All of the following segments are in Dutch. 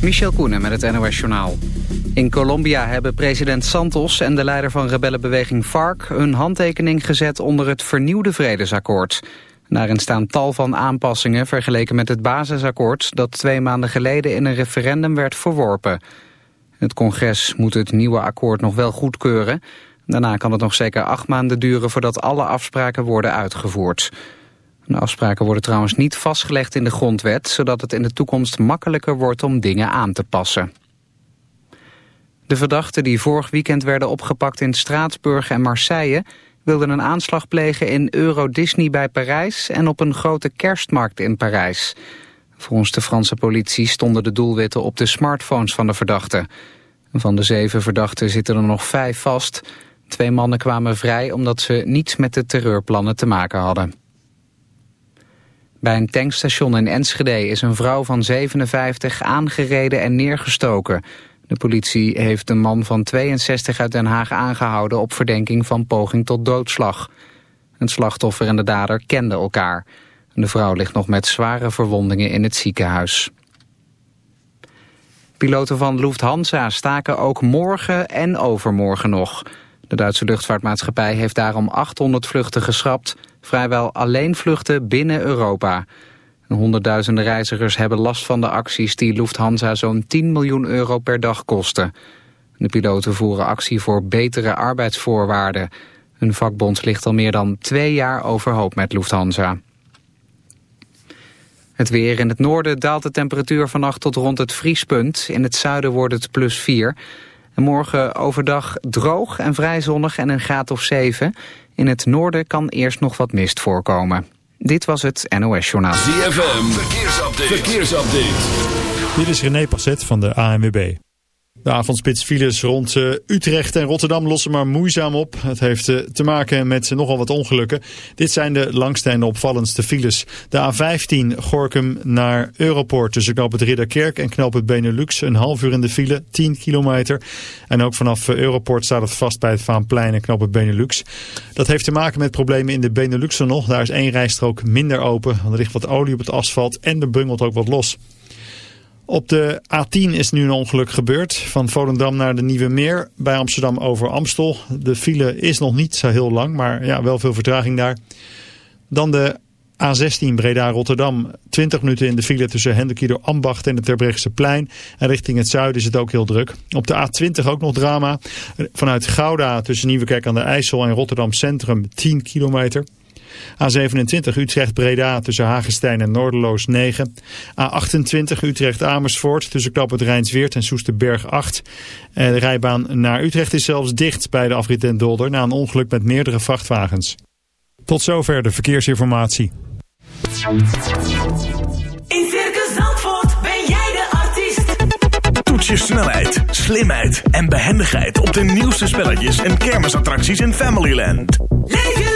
Michel Koenen met het NOS-journaal. In Colombia hebben president Santos en de leider van rebellenbeweging FARC... hun handtekening gezet onder het vernieuwde vredesakkoord. Daarin staan tal van aanpassingen vergeleken met het basisakkoord... dat twee maanden geleden in een referendum werd verworpen. Het congres moet het nieuwe akkoord nog wel goedkeuren. Daarna kan het nog zeker acht maanden duren voordat alle afspraken worden uitgevoerd. De afspraken worden trouwens niet vastgelegd in de grondwet... zodat het in de toekomst makkelijker wordt om dingen aan te passen. De verdachten die vorig weekend werden opgepakt in Straatsburg en Marseille... wilden een aanslag plegen in Euro Disney bij Parijs... en op een grote kerstmarkt in Parijs. Volgens de Franse politie stonden de doelwitten op de smartphones van de verdachten. Van de zeven verdachten zitten er nog vijf vast. Twee mannen kwamen vrij omdat ze niets met de terreurplannen te maken hadden. Bij een tankstation in Enschede is een vrouw van 57 aangereden en neergestoken. De politie heeft een man van 62 uit Den Haag aangehouden op verdenking van poging tot doodslag. Het slachtoffer en de dader kenden elkaar. De vrouw ligt nog met zware verwondingen in het ziekenhuis. Piloten van Lufthansa staken ook morgen en overmorgen nog. De Duitse luchtvaartmaatschappij heeft daarom 800 vluchten geschrapt vrijwel alleen vluchten binnen Europa. Honderdduizenden reizigers hebben last van de acties die Lufthansa zo'n 10 miljoen euro per dag kosten. De piloten voeren actie voor betere arbeidsvoorwaarden. Hun vakbond ligt al meer dan twee jaar overhoop met Lufthansa. Het weer in het noorden daalt de temperatuur vannacht tot rond het vriespunt. In het zuiden wordt het plus 4. En morgen overdag droog en vrij zonnig en een graad of 7. In het noorden kan eerst nog wat mist voorkomen. Dit was het NOS Journaal. ZFM, verkeersupdate. verkeersupdate. Dit is René Passet van de ANWB. De avondspits files rond eh, Utrecht en Rotterdam lossen maar moeizaam op. Het heeft eh, te maken met nogal wat ongelukken. Dit zijn de langste en opvallendste files. De A15 Gorkum naar Europort tussen knoop het Ridderkerk en knoop het Benelux. Een half uur in de file, 10 kilometer. En ook vanaf eh, Europort staat het vast bij het Vaanplein en knoop het Benelux. Dat heeft te maken met problemen in de Benelux nog. Daar is één rijstrook minder open. Er ligt wat olie op het asfalt en er bungelt ook wat los. Op de A10 is nu een ongeluk gebeurd. Van Volendam naar de Nieuwe Meer bij Amsterdam over Amstel. De file is nog niet zo heel lang, maar ja, wel veel vertraging daar. Dan de A16 Breda-Rotterdam. 20 minuten in de file tussen Hendekido Ambacht en het Terbrechtseplein. plein. En richting het zuiden is het ook heel druk. Op de A20 ook nog drama. Vanuit Gouda tussen Nieuwekerk aan de IJssel en Rotterdam Centrum 10 kilometer. A27 Utrecht-Breda tussen Hagestein en Noorderloos 9. A28 Utrecht-Amersfoort tussen Knap het Rijnsweert en Soesterberg 8. De rijbaan naar Utrecht is zelfs dicht bij de afrit en Dolder na een ongeluk met meerdere vrachtwagens. Tot zover de verkeersinformatie. In Circus Zandvoort ben jij de artiest. Toets je snelheid, slimheid en behendigheid op de nieuwste spelletjes en kermisattracties in Familyland. Leef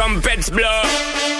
Trumpets blow.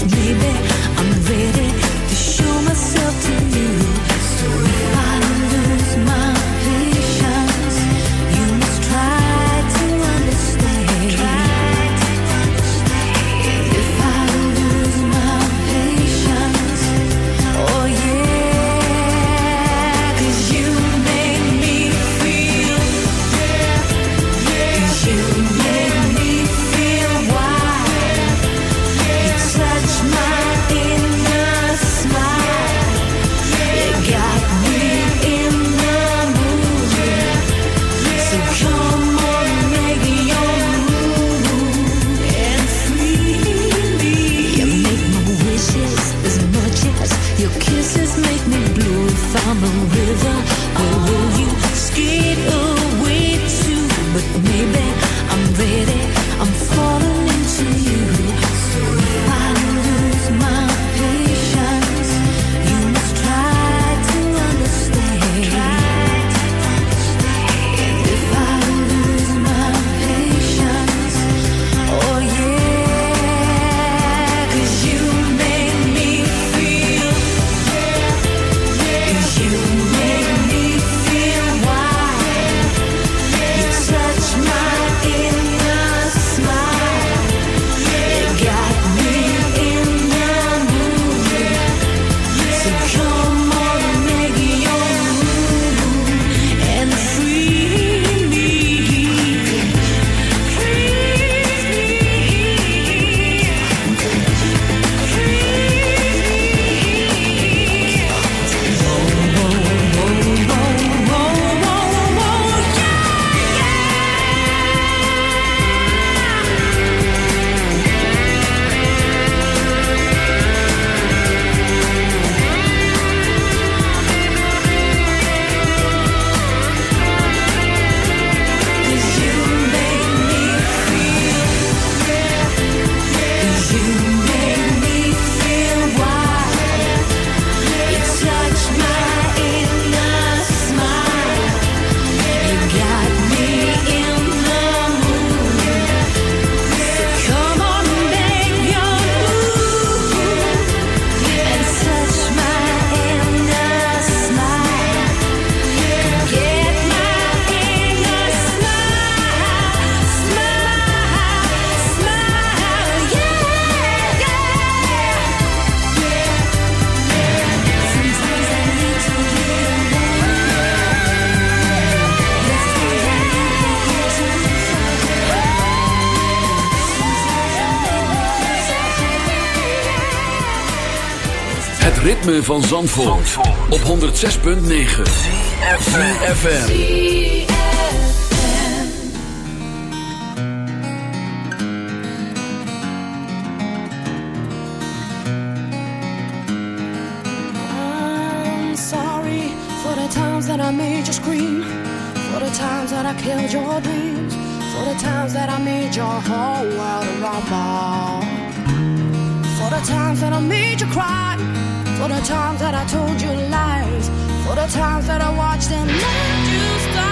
Baby, I'm ready ritme van Zandvoort, op 106.9 FM. I'm sorry for the times that I made you scream, for the times that I killed your dreams, for the times that I made your whole world a rumble, for the times that I made you cry, the times that I told you lies, for the times that I watched and let you stumble.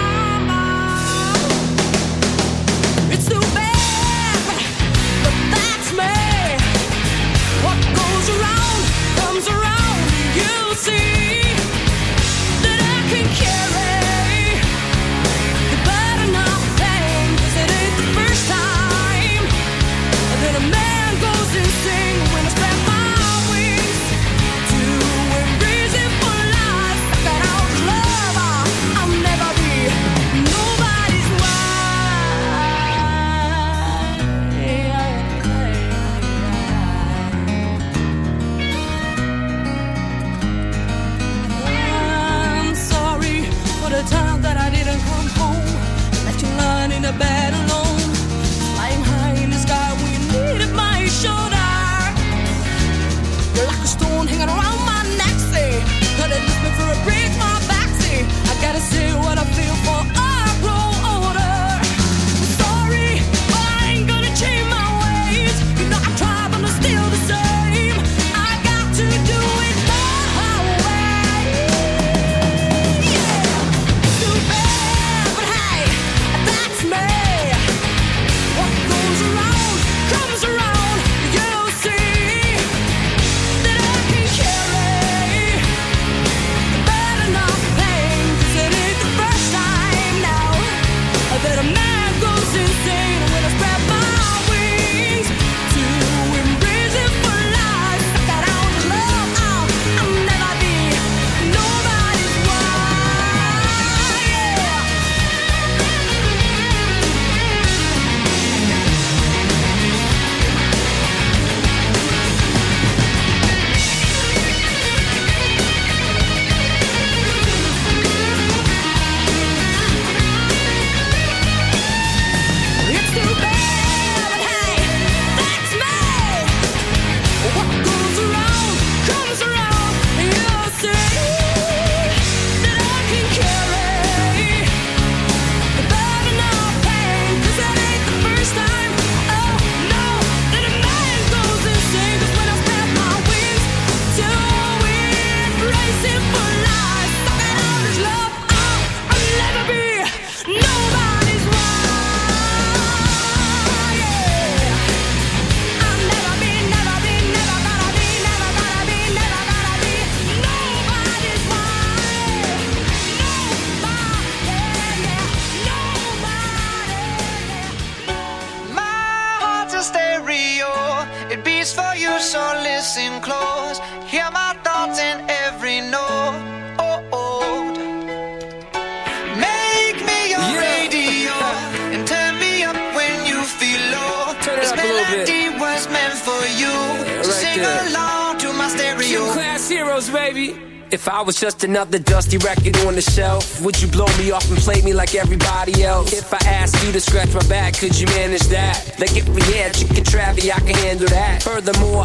Another dusty record on the shelf, would you blow me off and play me like everybody else? If I asked you to scratch my back, could you manage that? Like if we had chicken travy, I can handle that. Furthermore,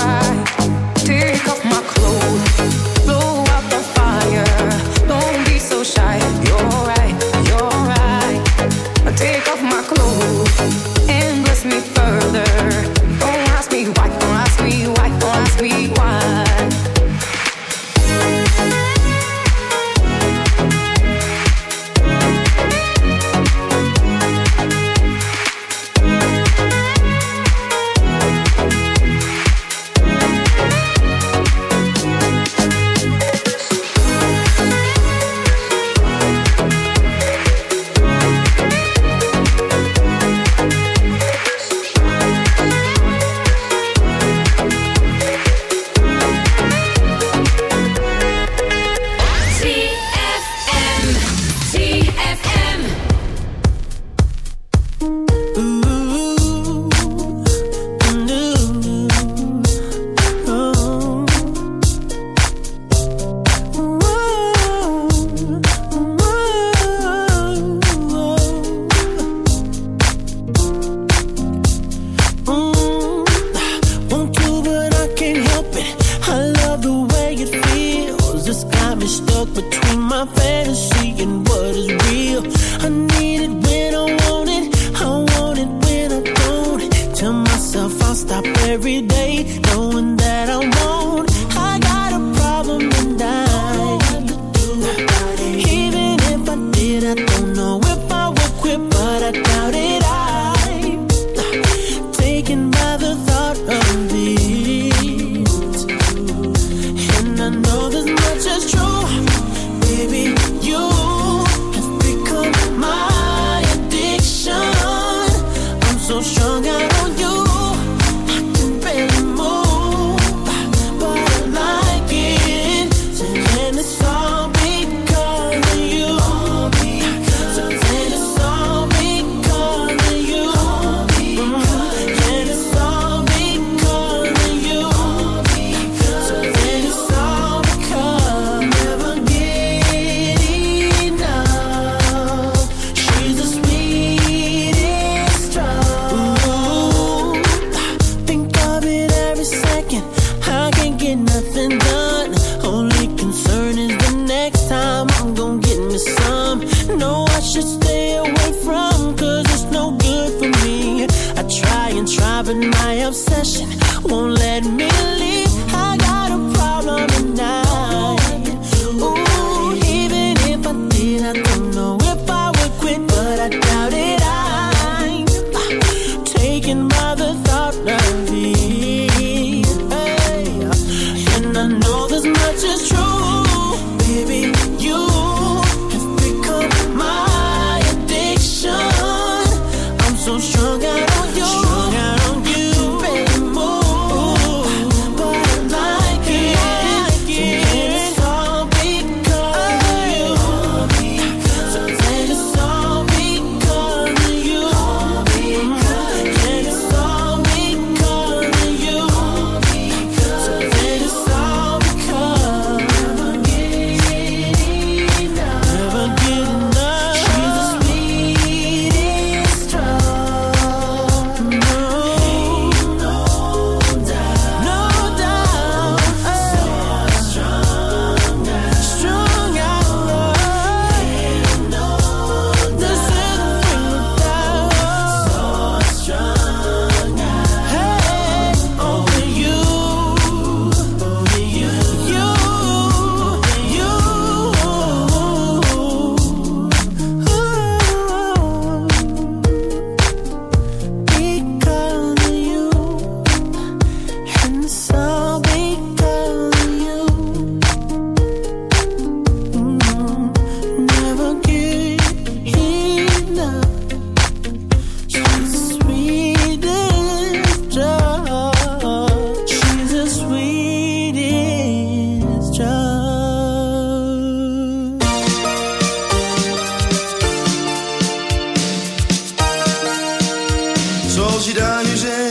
Zoals je daar nu zit